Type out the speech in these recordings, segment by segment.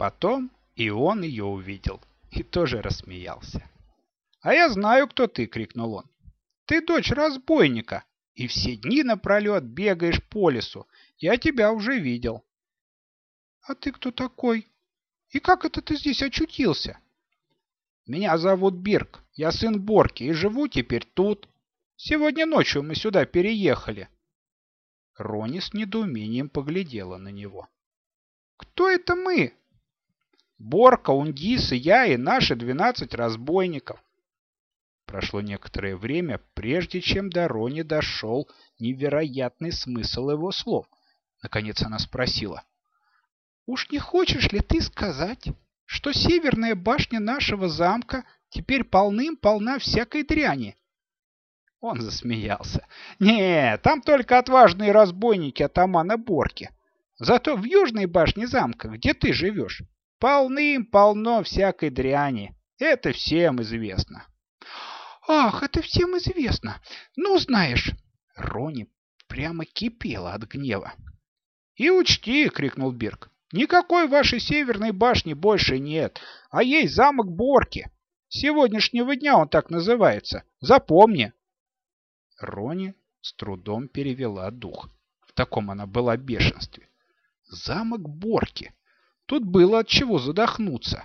Потом и он ее увидел и тоже рассмеялся. «А я знаю, кто ты!» — крикнул он. «Ты дочь разбойника, и все дни напролет бегаешь по лесу. Я тебя уже видел». «А ты кто такой? И как это ты здесь очутился?» «Меня зовут Бирк, я сын Борки и живу теперь тут. Сегодня ночью мы сюда переехали». Рони с недоумением поглядела на него. «Кто это мы?» «Борка, Ундис и я и наши двенадцать разбойников. Прошло некоторое время, прежде чем до Рони дошел невероятный смысл его слов. Наконец она спросила. «Уж не хочешь ли ты сказать, что северная башня нашего замка теперь полным-полна всякой дряни?» Он засмеялся. «Не, там только отважные разбойники атамана Борки. Зато в южной башне замка, где ты живешь, полным-полно всякой дряни. Это всем известно. «Ах, это всем известно! Ну, знаешь!» Рони прямо кипела от гнева. «И учти!» — крикнул Бирк. «Никакой вашей северной башни больше нет, а есть замок Борки. С сегодняшнего дня он так называется. Запомни!» Рони с трудом перевела дух. В таком она была бешенстве. Замок Борки. Тут было от чего задохнуться.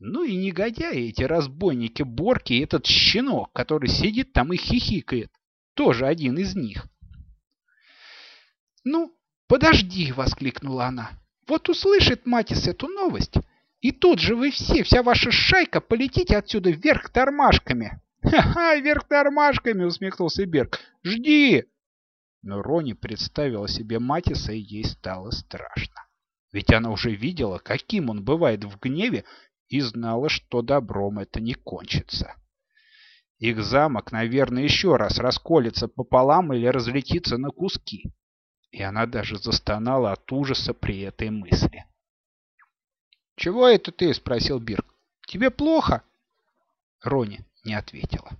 Ну и негодяи эти разбойники Борки и этот щенок, который сидит там и хихикает. Тоже один из них. «Ну, подожди!» — воскликнула она. «Вот услышит Матис эту новость, и тут же вы все, вся ваша шайка, полетите отсюда вверх тормашками!» «Ха-ха, вверх тормашками!» — усмехнулся Берг. «Жди!» Но Рони представила себе Матиса, и ей стало страшно. Ведь она уже видела, каким он бывает в гневе и знала, что добром это не кончится. Их замок, наверное, еще раз расколется пополам или разлетится на куски. И она даже застонала от ужаса при этой мысли. «Чего это ты?» — спросил Бирк. «Тебе плохо?» Рони не ответила.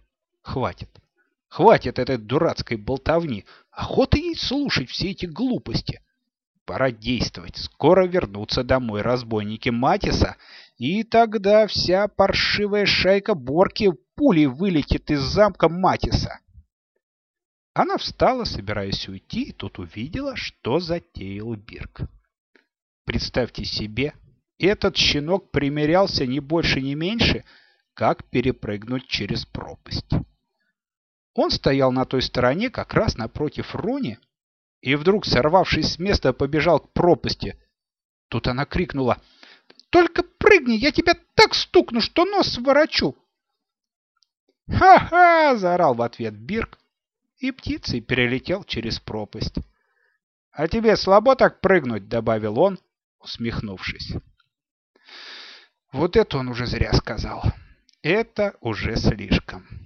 «Хватит. Хватит этой дурацкой болтовни. Охота ей слушать все эти глупости. Пора действовать. Скоро вернутся домой разбойники Матиса, и тогда вся паршивая шайка Борки пулей вылетит из замка Матиса. Она встала, собираясь уйти, и тут увидела, что затеял Бирк. Представьте себе, этот щенок примерялся не больше, не меньше, как перепрыгнуть через пропасть. Он стоял на той стороне, как раз напротив Рони, и вдруг, сорвавшись с места, побежал к пропасти. Тут она крикнула «Только прыгни, я тебя так стукну, что нос сворочу!» «Ха-ха!» — заорал в ответ Бирк, и птицей перелетел через пропасть. «А тебе слабо так прыгнуть?» — добавил он, усмехнувшись. Вот это он уже зря сказал. Это уже слишком.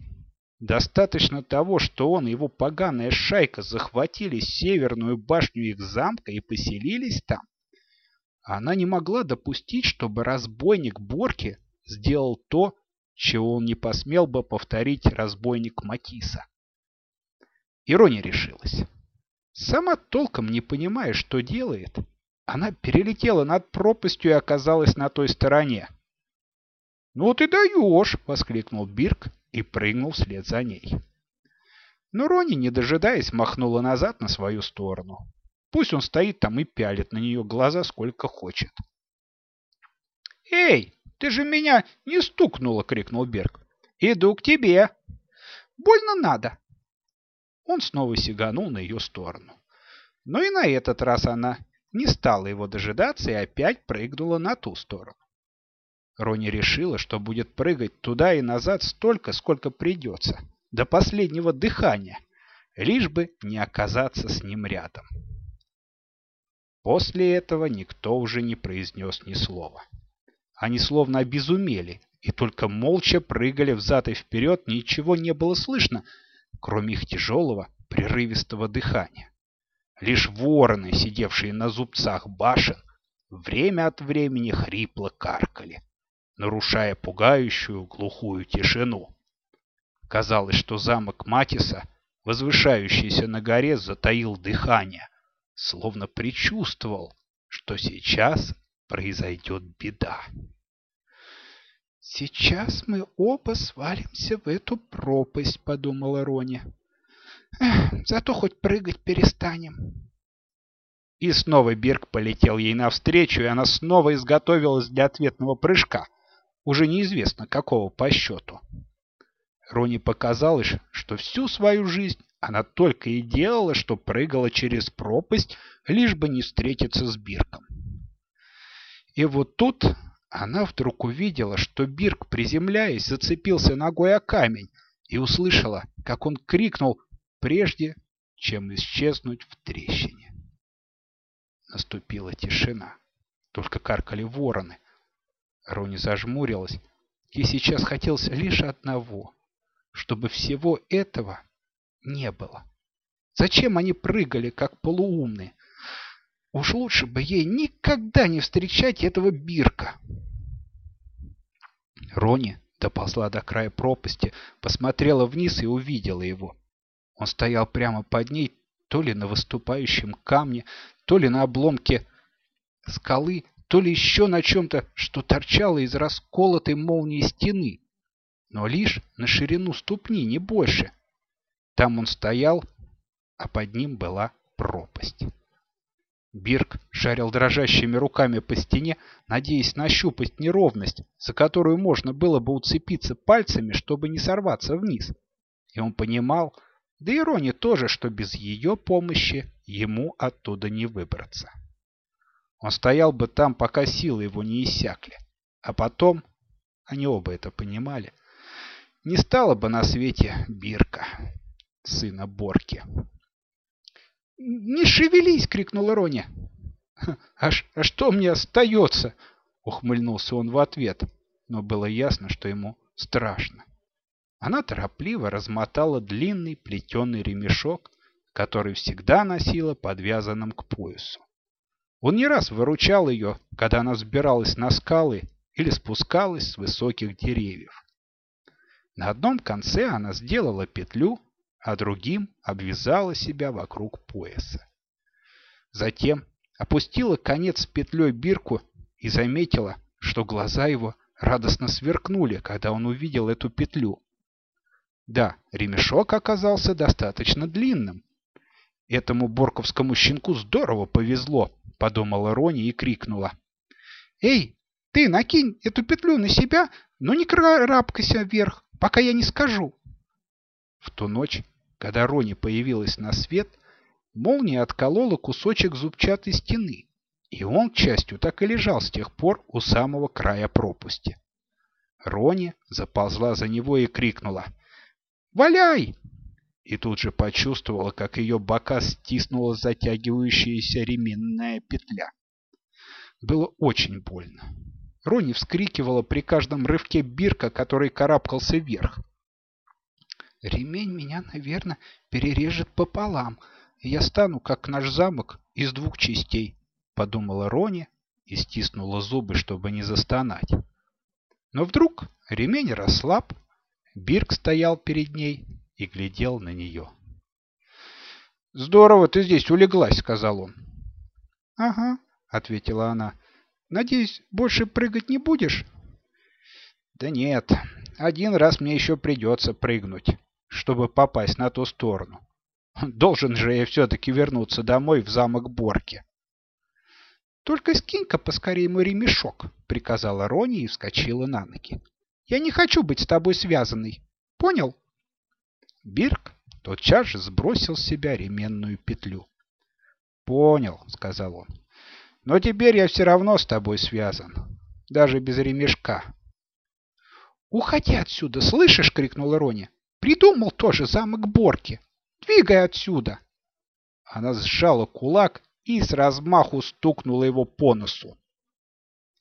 Достаточно того, что он и его поганая шайка захватили северную башню их замка и поселились там. Она не могла допустить, чтобы разбойник Борки сделал то, чего он не посмел бы повторить разбойник Матиса. Ирония решилась. Сама толком не понимая, что делает, она перелетела над пропастью и оказалась на той стороне. «Ну ты даешь!» — воскликнул Бирк и прыгнул вслед за ней. Но Рони, не дожидаясь, махнула назад на свою сторону. Пусть он стоит там и пялит на нее глаза сколько хочет. «Эй, ты же меня не стукнула!» — крикнул Берг. «Иду к тебе!» «Больно надо!» Он снова сиганул на ее сторону. Но и на этот раз она не стала его дожидаться и опять прыгнула на ту сторону. Рони решила, что будет прыгать туда и назад столько, сколько придется, до последнего дыхания, лишь бы не оказаться с ним рядом. После этого никто уже не произнес ни слова. Они словно обезумели и только молча прыгали взад и вперед, ничего не было слышно, кроме их тяжелого, прерывистого дыхания. Лишь вороны, сидевшие на зубцах башен, время от времени хрипло каркали нарушая пугающую глухую тишину. Казалось, что замок Матиса, возвышающийся на горе, затаил дыхание, словно предчувствовал, что сейчас произойдет беда. «Сейчас мы оба свалимся в эту пропасть», — подумала Рони. «Зато хоть прыгать перестанем». И снова Бирк полетел ей навстречу, и она снова изготовилась для ответного прыжка, уже неизвестно какого по счету. Рони показалось, что всю свою жизнь она только и делала, что прыгала через пропасть, лишь бы не встретиться с Бирком. И вот тут она вдруг увидела, что Бирк, приземляясь, зацепился ногой о камень и услышала, как он крикнул, прежде чем исчезнуть в трещине. Наступила тишина. Только каркали вороны. Рони зажмурилась. Ей сейчас хотелось лишь одного, чтобы всего этого не было. Зачем они прыгали, как полуумные? Уж лучше бы ей никогда не встречать этого Бирка. Рони доползла до края пропасти, посмотрела вниз и увидела его. Он стоял прямо под ней, то ли на выступающем камне, то ли на обломке скалы, то ли еще на чем-то, что торчало из расколотой молнии стены, но лишь на ширину ступни, не больше. Там он стоял, а под ним была пропасть. Бирк шарил дрожащими руками по стене, надеясь нащупать неровность, за которую можно было бы уцепиться пальцами, чтобы не сорваться вниз. И он понимал, да и Рони тоже, что без ее помощи ему оттуда не выбраться. Он стоял бы там, пока силы его не иссякли. А потом, они оба это понимали, не стало бы на свете Бирка, сына Борки. «Не шевелись!» — крикнула Роня. «А, «А что мне остается?» — ухмыльнулся он в ответ, но было ясно, что ему страшно. Она торопливо размотала длинный плетеный ремешок, который всегда носила подвязанным к поясу. Он не раз выручал ее, когда она взбиралась на скалы или спускалась с высоких деревьев. На одном конце она сделала петлю, а другим обвязала себя вокруг пояса. Затем опустила конец петлей бирку и заметила, что глаза его радостно сверкнули, когда он увидел эту петлю. Да, ремешок оказался достаточно длинным. Этому борковскому щенку здорово повезло, подумала Рони и крикнула. «Эй, ты накинь эту петлю на себя, но не крапкайся вверх, пока я не скажу». В ту ночь когда Рони появилась на свет, молния отколола кусочек зубчатой стены, и он, к счастью, так и лежал с тех пор у самого края пропасти. Рони заползла за него и крикнула «Валяй!» И тут же почувствовала, как ее бока стиснула затягивающаяся ременная петля. Было очень больно. Рони вскрикивала при каждом рывке бирка, который карабкался вверх. Ремень меня, наверное, перережет пополам, и я стану, как наш замок, из двух частей, — подумала Рони и стиснула зубы, чтобы не застонать. Но вдруг ремень расслаб, Бирк стоял перед ней и глядел на нее. — Здорово ты здесь улеглась, — сказал он. — Ага, — ответила она. — Надеюсь, больше прыгать не будешь? — Да нет, один раз мне еще придется прыгнуть чтобы попасть на ту сторону. Должен же я все-таки вернуться домой в замок Борки. «Только скинь-ка поскорее мой ремешок», — приказала Рони и вскочила на ноги. «Я не хочу быть с тобой связанной. Понял?» Бирк тотчас же сбросил с себя ременную петлю. «Понял», — сказал он. «Но теперь я все равно с тобой связан, даже без ремешка». «Уходи отсюда, слышишь?» — крикнула Рони. Придумал тоже замок Борки. Двигай отсюда. Она сжала кулак и с размаху стукнула его по носу.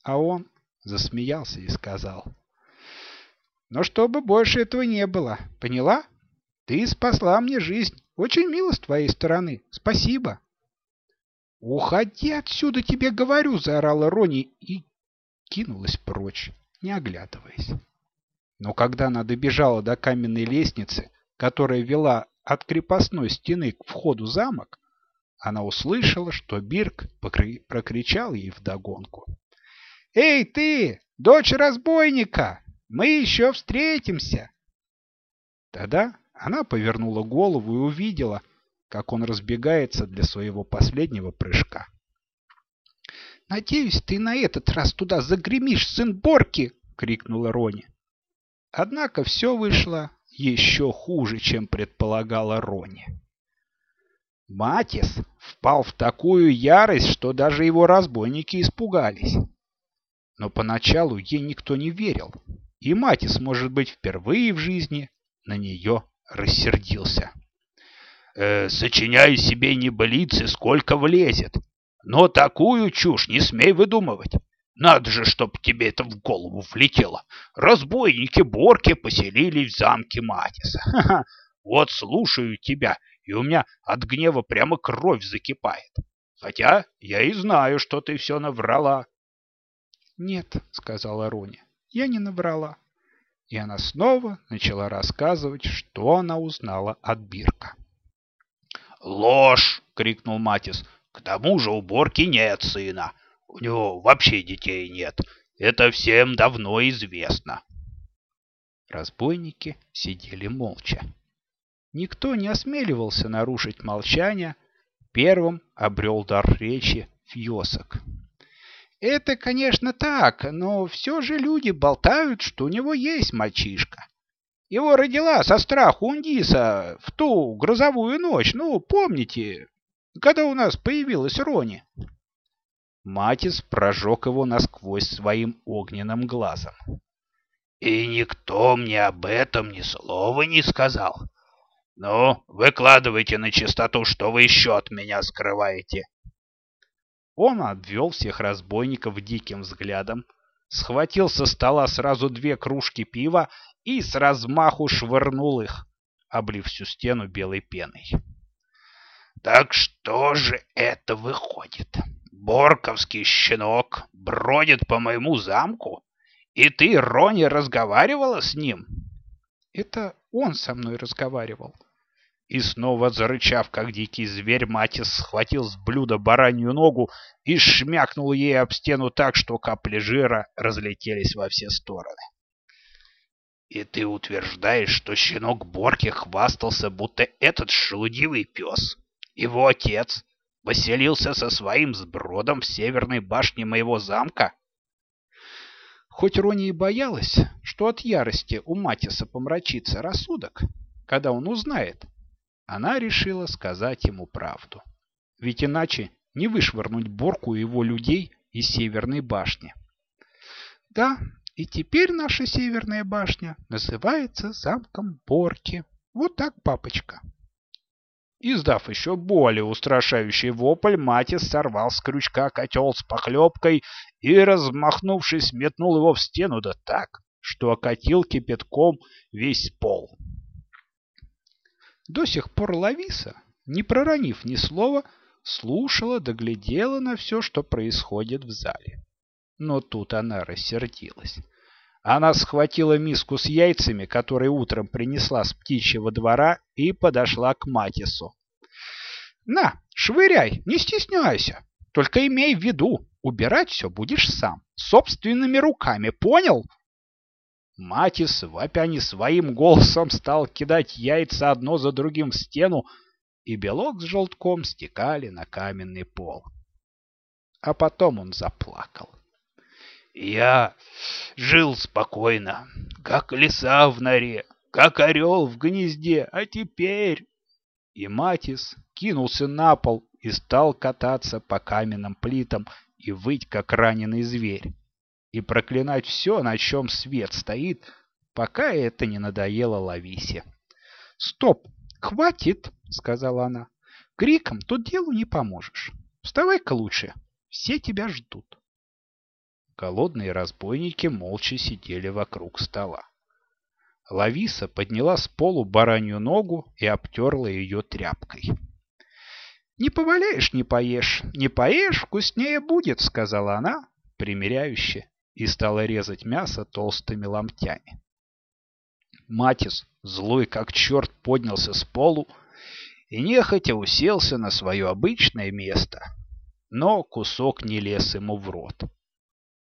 А он засмеялся и сказал. Но чтобы больше этого не было, поняла? Ты спасла мне жизнь. Очень мило с твоей стороны. Спасибо. «Уходи отсюда, тебе говорю!» — заорала Рони и кинулась прочь, не оглядываясь. Но когда она добежала до каменной лестницы, которая вела от крепостной стены к входу замок, она услышала, что Бирк прокричал ей вдогонку. «Эй, ты, дочь разбойника! Мы еще встретимся!» Тогда она повернула голову и увидела, как он разбегается для своего последнего прыжка. «Надеюсь, ты на этот раз туда загремишь, сын Борки!» — крикнула Рони. Однако все вышло еще хуже, чем предполагала Рони. Матис впал в такую ярость, что даже его разбойники испугались. Но поначалу ей никто не верил, и Матис, может быть, впервые в жизни на нее рассердился. «Э, «Сочиняю себе небылицы, сколько влезет, но такую чушь не смей выдумывать. Надо же, чтоб тебе это в голову влетело. Разбойники-борки поселились в замке Матиса. Ха -ха. Вот слушаю тебя, и у меня от гнева прямо кровь закипает. Хотя я и знаю, что ты все наврала. — Нет, — сказала Рони, — я не наврала. И она снова начала рассказывать, что она узнала от Бирка. «Ложь!» — крикнул Матис. «К тому же у Борки нет сына. У него вообще детей нет. Это всем давно известно. Разбойники сидели молча. Никто не осмеливался нарушить молчание. Первым обрел дар речи Фьосок. «Это, конечно, так, но все же люди болтают, что у него есть мальчишка. Его родила со страху Ундиса в ту грозовую ночь, ну, помните, когда у нас появилась Рони?» Матис прожег его насквозь своим огненным глазом. «И никто мне об этом ни слова не сказал. Ну, выкладывайте на чистоту, что вы еще от меня скрываете». Он обвел всех разбойников диким взглядом, схватил со стола сразу две кружки пива и с размаху швырнул их, облив всю стену белой пеной. «Так что же это выходит?» Борковский щенок бродит по моему замку, и ты, Рони, разговаривала с ним? Это он со мной разговаривал. И снова зарычав, как дикий зверь, Матис схватил с блюда баранью ногу и шмякнул ей об стену так, что капли жира разлетелись во все стороны. И ты утверждаешь, что щенок Борки хвастался, будто этот шелудивый пес, его отец, Поселился со своим сбродом в северной башне моего замка? Хоть Рони и боялась, что от ярости у Матиса помрачится рассудок, когда он узнает, она решила сказать ему правду. Ведь иначе не вышвырнуть Борку и его людей из Северной башни. Да, и теперь наша Северная башня называется замком Борки. Вот так, папочка. Издав еще более устрашающий вопль, Матис сорвал с крючка котел с похлебкой и, размахнувшись, метнул его в стену да так, что окатил кипятком весь пол. До сих пор Лависа, не проронив ни слова, слушала, доглядела на все, что происходит в зале. Но тут она рассердилась. Она схватила миску с яйцами, которые утром принесла с птичьего двора, и подошла к Матису. «На, швыряй, не стесняйся. Только имей в виду, убирать все будешь сам, собственными руками, понял?» Матис, вопя не своим голосом, стал кидать яйца одно за другим в стену, и белок с желтком стекали на каменный пол. А потом он заплакал. Я жил спокойно, как лиса в норе, как орел в гнезде, а теперь... И Матис кинулся на пол и стал кататься по каменным плитам и выть, как раненый зверь, и проклинать все, на чем свет стоит, пока это не надоело Лависе. — Стоп! Хватит! — сказала она. — Криком тут делу не поможешь. Вставай-ка лучше, все тебя ждут. Голодные разбойники молча сидели вокруг стола. Лависа подняла с полу баранью ногу и обтерла ее тряпкой. «Не поваляешь, не поешь, не поешь, вкуснее будет», — сказала она, примиряюще, и стала резать мясо толстыми ломтями. Матис, злой как черт, поднялся с полу и нехотя уселся на свое обычное место, но кусок не лез ему в рот.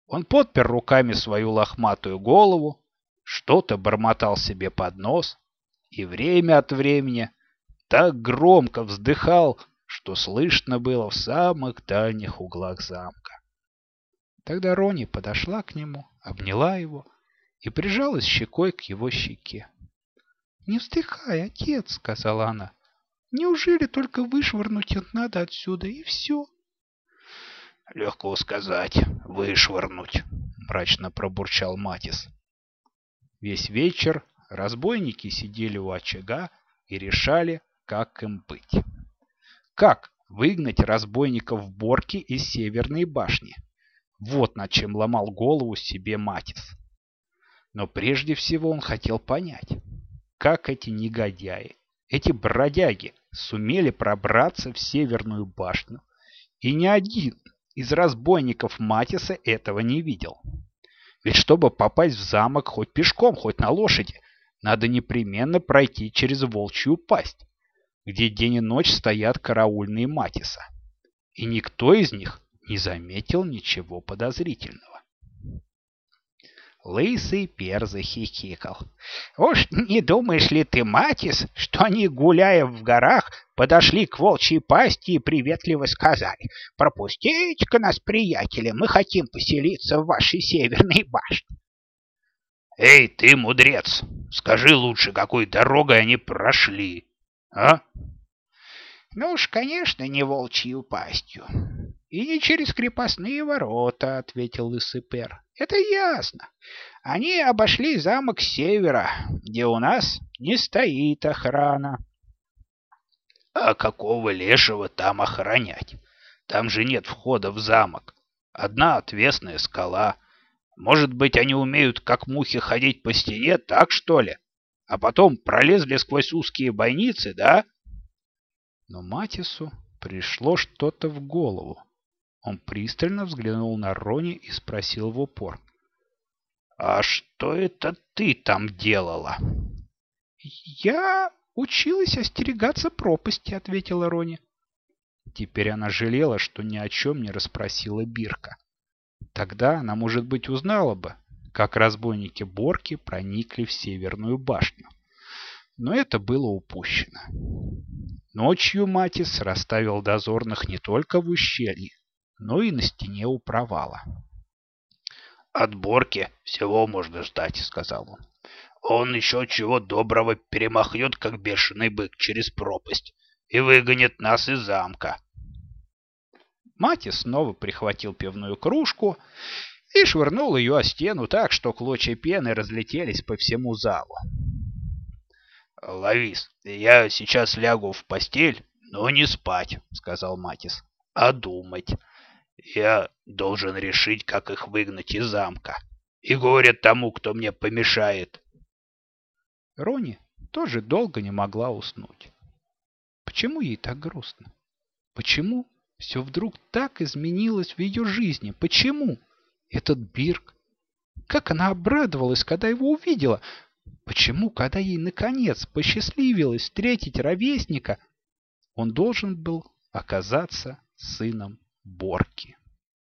Он подпер руками свою лохматую голову, что-то бормотал себе под нос и время от времени так громко вздыхал, что слышно было в самых дальних углах замка. Тогда Рони подошла к нему, обняла его и прижалась щекой к его щеке. «Не вздыхай, отец», — сказала она. «Неужели только вышвырнуть их надо отсюда, и все?» «Легко сказать, вышвырнуть», — мрачно пробурчал Матис. Весь вечер разбойники сидели у очага и решали, как им быть. Как выгнать разбойников Борки из Северной башни? Вот над чем ломал голову себе Матис. Но прежде всего он хотел понять, как эти негодяи, эти бродяги сумели пробраться в Северную башню, и ни один из разбойников Матиса этого не видел. Ведь чтобы попасть в замок хоть пешком, хоть на лошади, надо непременно пройти через волчью пасть, где день и ночь стоят караульные Матиса. И никто из них не заметил ничего подозрительного. Лысый Пер захихикал. «Уж не думаешь ли ты, Матис, что они, гуляя в горах, подошли к волчьей пасти и приветливо сказали, «Пропустите-ка нас, приятели, мы хотим поселиться в вашей северной башне». «Эй, ты, мудрец, скажи лучше, какой дорогой они прошли, а?» «Ну уж, конечно, не волчью пастью. И не через крепостные ворота», — ответил лысый. Это ясно. Они обошли замок севера, где у нас не стоит охрана. А какого лешего там охранять? Там же нет входа в замок. Одна отвесная скала. Может быть, они умеют, как мухи, ходить по стене, так что ли? А потом пролезли сквозь узкие бойницы, да? Но Матису пришло что-то в голову. Он пристально взглянул на Рони и спросил в упор. «А что это ты там делала?» «Я училась остерегаться пропасти», — ответила Рони. Теперь она жалела, что ни о чем не расспросила Бирка. Тогда она, может быть, узнала бы, как разбойники Борки проникли в Северную башню. Но это было упущено. Ночью Матис расставил дозорных не только в ущелье, но и на стене у провала. «От Борки всего можно ждать», — сказал он. «Он еще чего доброго перемахнет, как бешеный бык, через пропасть и выгонит нас из замка». Мати снова прихватил пивную кружку и швырнул ее о стену так, что клочья пены разлетелись по всему залу. «Ловис, я сейчас лягу в постель, но не спать», — сказал Матис, — «а думать». Я должен решить, как их выгнать из замка. И горе тому, кто мне помешает. Рони тоже долго не могла уснуть. Почему ей так грустно? Почему все вдруг так изменилось в ее жизни? Почему этот Бирк? Как она обрадовалась, когда его увидела! Почему, когда ей наконец посчастливилось встретить ровесника, он должен был оказаться сыном Борки.